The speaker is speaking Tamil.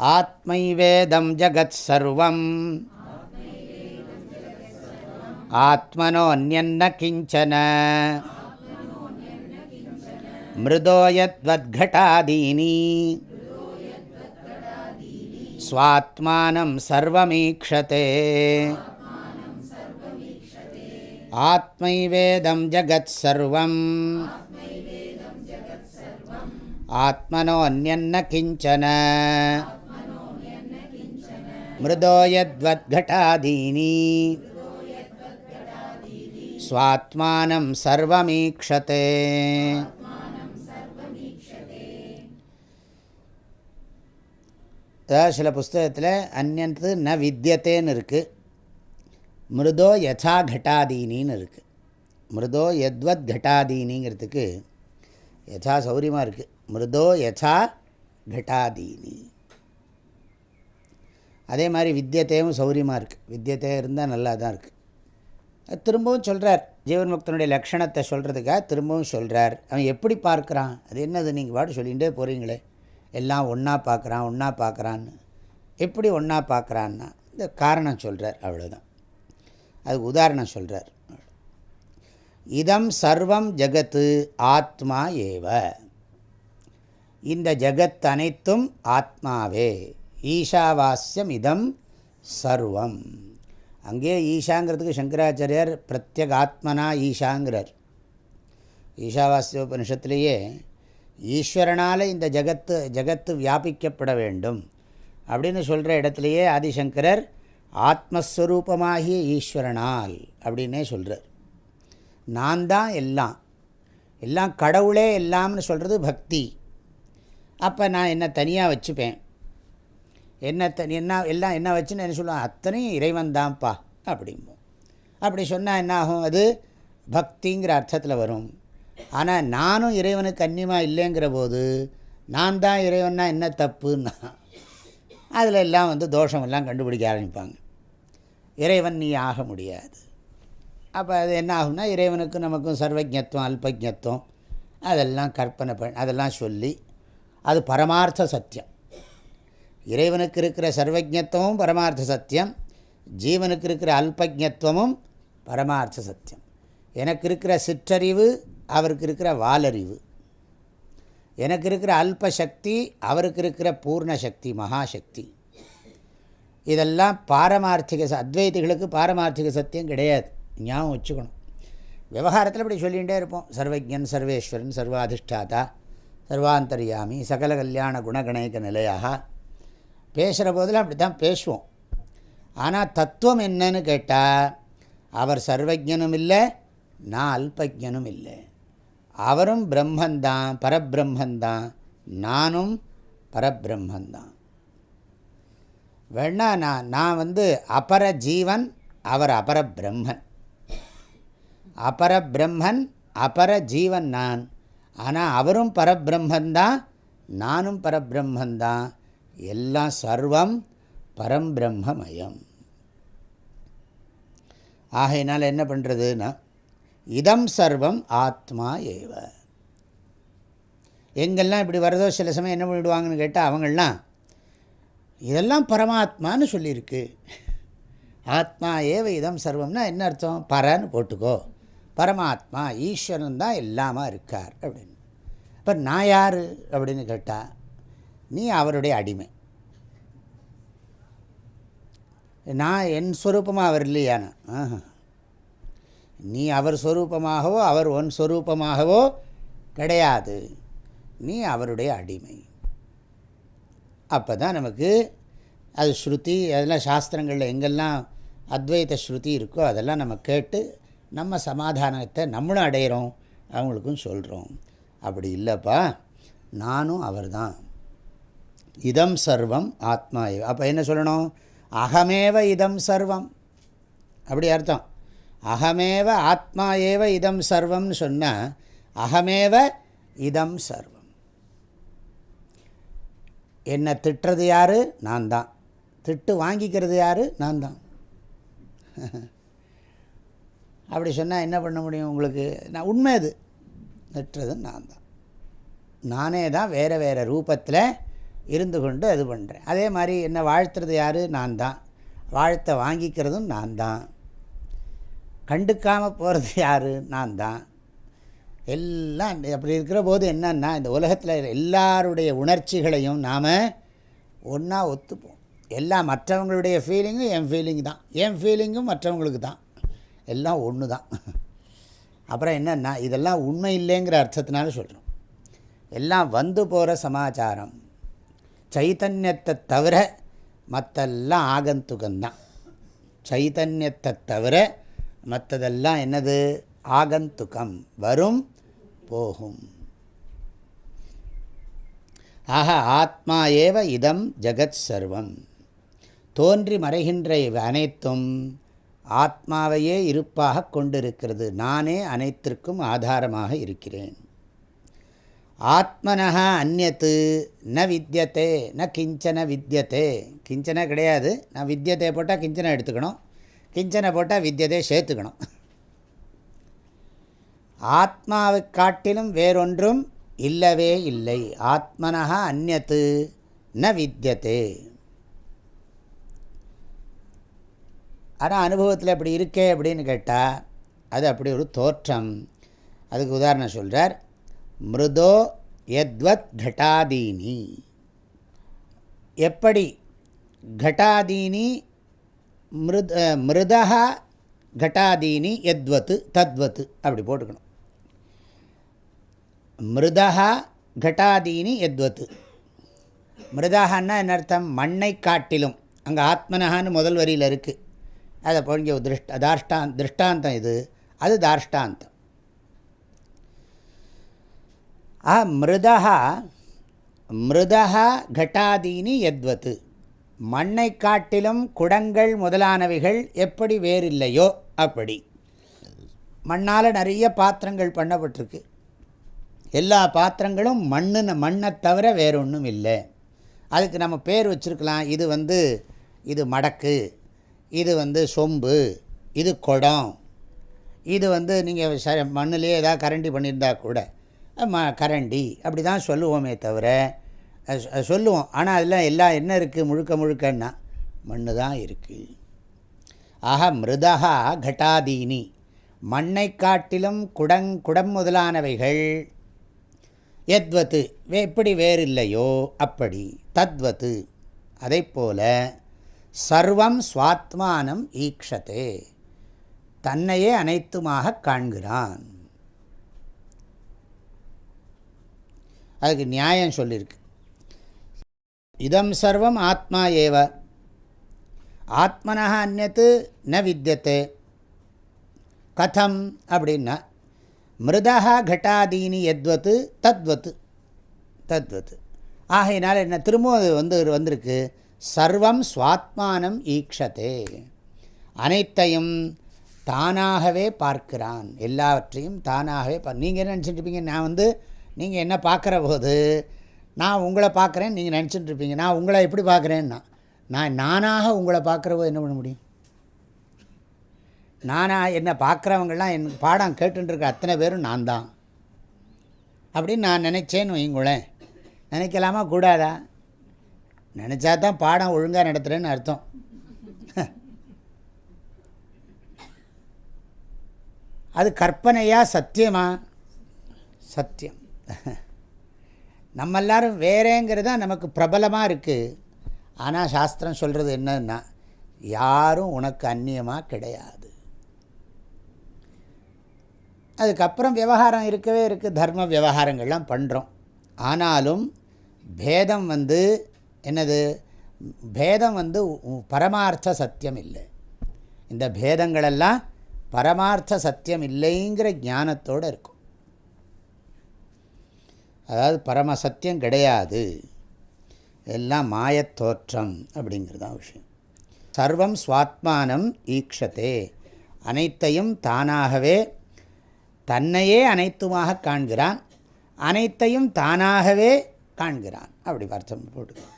आत्मैवेदं जगत्सर्वम्। आत्मनोऽन्यन्न किञ्चन। मृदो यद्वद्घटादीनि। स्वात्मानं सर्वमीक्षते ஆத்மைவேதம் ஜகத் சர்வம். ஆத்மனோன்யன்ன கிஞ்சன. மிருதோயத்வத்கட்டாதீனி சுவாத்மானம் சர்வமீக்ஷதே. அதாவது சில புஸ்தகத்தில் அந்நத்து ந வித்தியத்தேன்னு இருக்குது மிருதோ யசா கட்டாதீனின்னு இருக்குது மிருதோ எத்வத் கட்டாதீனிங்கிறதுக்கு யசா சௌரியமாக இருக்குது மிருதோ யசா கட்டாதீனி அதே மாதிரி வித்தியத்தையும் சௌரியமாக இருக்குது வித்தியத்தை இருந்தால் நல்லா தான் இருக்குது திரும்பவும் சொல்கிறார் ஜீவன் முக்தனுடைய லக்ஷணத்தை சொல்கிறதுக்காக திரும்பவும் சொல்கிறார் அவன் எப்படி பார்க்குறான்? அது என்னது நீங்கள் பாட்டு சொல்லிகிட்டே போகிறீங்களே எல்லாம் ஒன்றா பார்க்குறான் ஒன்றா பார்க்குறான்னு. எப்படி ஒன்றா பார்க்குறான்னா இந்த காரணம் சொல்கிறார் அவ்வளோதான் அதுக்கு உதாரணம் சொல்கிறார் இதம் சர்வம் ஜகத்து ஆத்மா ஏவ. இந்த ஜகத் அனைத்தும் ஆத்மாவே. ஈஷாவாஸ்யம் இதம் சர்வம். அங்கே ஈஷாங்கிறதுக்கு சங்கராச்சாரியார் பிரத்யக் ஆத்மனா ஈஷாங்கிறார். ஈஷாவாஸ்ய உபனிஷத்துலேயே ஈஸ்வரனால் இந்த ஜகத்து ஜகத்து வியாபிக்கப்பட வேண்டும். அப்படின்னு சொல்கிற இடத்துலையே ஆதிசங்கரர் ஆத்மஸ்வரூபமாகிய ஈஸ்வரனால் அப்படின்னே சொல்கிறார் நான் தான் எல்லாம். எல்லாம் கடவுளே எல்லாம்னு சொல்கிறது பக்தி. அப்போ நான் என்ன தனியாக வச்சுப்பேன். என்ன தனி என்ன எல்லாம் என்ன வச்சுன்னு என்ன சொல்லுவேன் அத்தனையும் இறைவன் தான்ப்பா அப்படிம்போம் அப்படி சொன்னால் என்ன ஆகும் அது பக்திங்கிற அர்த்தத்தில் வரும். ஆனால் நானும் இறைவனுக்கு அந்நியமாக இல்லைங்கிற போது நான் தான் இறைவன்னா என்ன தப்புன்னா அதில் எல்லாம் வந்து தோஷமெல்லாம் கண்டுபிடிக்க ஆரம்பிப்பாங்க. இறைவன் நீ ஆக முடியாது. அப்போ அது என்ன ஆகும்னா இறைவனுக்கும் நமக்கும் சர்வஜத்துவம் அல்பஜத்துவம் அதெல்லாம் கற்பனை பண் அதெல்லாம் சொல்லி அது பரமார்த்த சத்தியம். இறைவனுக்கு இருக்கிற சர்வஜத்துவமும் பரமார்த்த சத்தியம் ஜீவனுக்கு இருக்கிற அல்பஜத்துவமும் பரமார்த்த சத்தியம். எனக்கு இருக்கிற சிற்றறிவு அவருக்கு இருக்கிற வாலறிவு. எனக்கு இருக்கிற அல்ப சக்தி அவருக்கு இருக்கிற பூர்ண சக்தி மகாசக்தி. இதெல்லாம் பாரமார்த்திக அத்வைதிகளுக்கு பாரமார்த்திக சத்தியம் கிடையாது. ஞாபகம் வச்சுக்கணும். விவகாரத்தில் இப்படி சொல்லிகிட்டே இருப்போம். சர்வஜன் சர்வேஸ்வரன் சர்வாதிஷ்டாதா சர்வாந்தரியாமி சகல கல்யாண குணகணேக நிலையாக. பேசுகிற போதெல்லாம் அப்படி தான் பேசுவோம். ஆனால் தத்துவம் என்னன்னு கேட்டால் அவர் சர்வஜனும் இல்லை நான் அல்பஜனும் இல்லை. அவரும் பிரம்மந்தான் பரபிரம்மந்தான் நானும் பரபிரம்மந்தான். வேணா நான் நான் வந்து அபர ஜீவன் அவர் அபர பிரம்மன். அபர பிரம்மன் அபர ஜீவன் நான். ஆனால் அவரும் பரபிரம்மந்தான் நானும் பரபிரம்மந்தான். எல்லாம் சர்வம் பரம்பிரம்மமயம். ஆகையினால் என்ன பண்ணுறதுன்னா இதம் சர்வம் ஆத்மா ஏவ. எங்கெல்லாம் இப்படி வரதோ சில சமயம் என்ன பண்ணிவிடுவாங்கன்னு கேட்டால் அவங்களாம் இதெல்லாம் பரமாத்மான்னு சொல்லியிருக்கு. ஆத்மா ஏவ இதம் சர்வம்னா என்ன அர்த்தம்? பரன்னு போட்டுக்கோ. பரமாத்மா ஈஸ்வரன் தான் எல்லாமா இருக்கார். அப்படின்னு. இப்போ நான் யார்? அப்படின்னு கேட்டால் நீ அவருடைய அடிமை. நான் என் ஸ்வரூபமாக அவர் இல்லையானா நீ அவர் ஸ்வரூபமாகவோ அவர் ஒன் ஸ்வரூபமாகவோ கிடையாது. நீ அவருடைய அடிமை. அப்போ தான் நமக்கு அது ஸ்ருதி அதெல்லாம் சாஸ்திரங்களில் எங்கெல்லாம் அத்வைத ஸ்ருதி இருக்கோ அதெல்லாம் நம்ம கேட்டு நம்ம சமாதானத்தை நம்மளும் அடையிறோம் அவங்களுக்கும் சொல்கிறோம் அப்படி இல்லைப்பா நானும் அவர் தான் இதம் சர்வம் ஆத்மா அப்போ என்ன சொல்லணும்? அகமேவ இதம் சர்வம். அப்படி அர்த்தம். அகமேவ ஆத்மா ஏவ இதம் சர்வம்னு சொன்னால் அகமேவ இதம் சர்வம். என்னை திட்டுறது யார்? நான் தான். திட்டு வாங்கிக்கிறது யார்? நான் தான். அப்படி சொன்னால் என்ன பண்ண முடியும் உங்களுக்கு? நான் உண்மை அது. திட்டுறது நான் தான். நானே தான் வேறு வேறு ரூபத்தில் இருந்து கொண்டு அது பண்ணுறேன் அதே மாதிரி என்னை வாழ்த்துறது யார்? நான் தான். வாழ்த்த வாங்கிக்கிறதும் நான் தான். கண்டுக்காமல் போகிறது யார்? நான் தான். எல்லாம் அப்படி இருக்கிற போது என்னன்னா இந்த உலகத்தில் எல்லாருடைய உணர்ச்சிகளையும் நாம் ஒன்றா ஒத்துப்போம். எல்லா மற்றவங்களுடைய ஃபீலிங்கும் என் ஃபீலிங் தான். என் ஃபீலிங்கும் மற்றவங்களுக்கு தான். எல்லாம் ஒன்று தான். அப்புறம் என்னென்னா இதெல்லாம் உண்மை இல்லைங்கிற அர்த்தத்தினால சொல்கிறோம் எல்லாம் வந்து போகிற சமாச்சாரம். சைத்தன்யத்தை தவிர மற்றெல்லாம் ஆகந்துகந்தான் சைத்தன்யத்தை தவிர மற்றதெல்லாம் என்னது? ஆகந்துக்கம் வரும் போகும். ஆக ஆத்மா ஏவ இதம் ஜகத் சர்வம். தோன்றி மறைகின்ற இவை அனைத்தும் ஆத்மாவையே இருப்பாக கொண்டிருக்கிறது. நானே அனைத்திற்கும் ஆதாரமாக இருக்கிறேன். ஆத்மனஹா அந்நத்து ந வித்தியத்தே ந கிஞ்சன வித்தியத்தே கிஞ்சன கிடையாது. நான் வித்தியத்தை போட்டால் கிஞ்சனை எடுத்துக்கணும். கிஞ்சனை போட்டால் வித்தியதை சேர்த்துக்கணும். ஆத்மாவை காட்டிலும் வேறொன்றும் இல்லவே இல்லை. ஆத்மனஹா அந்நத்து ந வித்தியதே. ஆனால் அனுபவத்தில் அப்படி இருக்கே அப்படின்னு கேட்டால் அது அப்படி ஒரு தோற்றம். அதுக்கு உதாரணம் சொல்கிறார் மிருதோ எத்வத் கட்டாதீனி எப்படி? கட்டாதீனி மிருத மிருதா கட்டாதீனி எத்வத்து தத்வத்து அப்படி போட்டுக்கணும். மிருதா கட்டாதீனி எத்வத்து மிருதாகன்னா என்ன அர்த்தம்? மண்ணை காட்டிலும். அங்கே ஆத்மனஹான்னு முதல் வரியில் இருக்குது அதை போங்க திருஷ்ட தாஷ்டான் திருஷ்டாந்தம் இது. அது தாஷ்டாந்தம் ஆ மிருதா மிருதா கட்டாதீனி எத்வத்து மண்ணை காட்டிலும் குடங்கள் முதலானவைகள் எப்படி வேறில்லையோ அப்படி. மண்ணால் நிறைய பாத்திரங்கள் பண்ணப்பட்டிருக்கு. எல்லா பாத்திரங்களும் மண்ணு மண்ணை தவிர வேறு ஒன்றும் இல்லை. அதுக்கு நம்ம பேர் வச்சுருக்கலாம். இது வந்து இது மடக்கு இது வந்து சொம்பு இது குடம். இது வந்து நீங்கள் ச மண்ணிலே ஏதாவது கரண்டி பண்ணியிருந்தா கூட ம கரண்டி. அப்படி தான் சொல்லுவோமே தவிர சொல்லுவோம். ஆனால் அதெல்லாம் எல்லாம் என்ன இருக்குது முழுக்க முழுக்கன்னா மண்ணு தான் இருக்குது ஆக மிருதா கட்டாதீனி. மண்ணை காட்டிலும் குடங் குடம் முதலானவைகள். எத்வத்து எப்படி வேறில்லையோ? அப்படி. தத்வத்து அதை போல சர்வம் சுவாத்மானம் ஈக்ஷத்தே தன்னையே அனைத்துமாக காண்கிறான். அதுக்கு நியாயம் சொல்லியிருக்கு இதம் சர்வம் ஆத்மா ஏவ ஆத்மனா அந்நத்து ந வித்தியத்தை கதம் அப்படின்னா மிருதா கட்டாதீனி எத்வத்து தத்வத்து தத்வத்து ஆகையினால் என்ன? திரும்பவும் அது வந்து வந்திருக்கு। சர்வம் சுவாத்மானம் ஈக்ஷதே। அனைத்தையும் தானாகவே பார்க்கிறான். எல்லாவற்றையும் தானாகவே பா நீங்கள் என்ன நினச்சிட்ருப்பீங்க நான் வந்து நீங்கள் என்ன பார்க்குற போது நான் உங்களை பார்க்குறேன் நீங்கள் நினச்சிட்டு இருப்பீங்க நான் உங்களை எப்படி பார்க்குறேன்னா நான் நானாக உங்களை பார்க்குறவோ என்ன பண்ண முடியும்? நானாக என்னை பார்க்குறவங்களாம் என் பாடம் கேட்டுருக்க அத்தனை பேரும் நான் தான். அப்படின்னு நான் நினச்சேன்னு வைங்களேன் நினைக்கலாமா? கூடாதா? நினச்சா தான் பாடம் ஒழுங்காக நடத்துகிறேன்னு அர்த்தம். அது கற்பனையா சத்தியமா? சத்தியம். நம்ம எல்லோரும் வேறேங்கிறது தான் நமக்கு பிரபலமாக இருக்குது ஆனால் சாஸ்திரம் சொல்கிறது என்னன்னா யாரும் உனக்கு அந்நியமாக கிடையாது. அதுக்கப்புறம் விவகாரம் இருக்கவே இருக்குது தர்ம விவகாரங்கள்லாம் பண்ணுறோம் ஆனாலும் பேதம் வந்து என்னது பேதம் வந்து பரமார்த்த சத்தியம் இல்லை. இந்த பேதங்களெல்லாம் பரமார்த்த சத்தியம் இல்லைங்கிற ஞானத்தோடு இருக்கும். அதாவது பரமசத்தியம் கிடையாது. எல்லாம் மாயத்தோற்றம் அப்படிங்கிறது தான் விஷயம். சர்வம் சுவாத்மானம் ஈக்ஷத்தே அனைத்தையும் தானாகவே தன்னையே அனைத்துமாக காண்கிறான். அனைத்தையும் தானாகவே காண்கிறான். அப்படி அர்த்தம் போட்டுக்கலாம்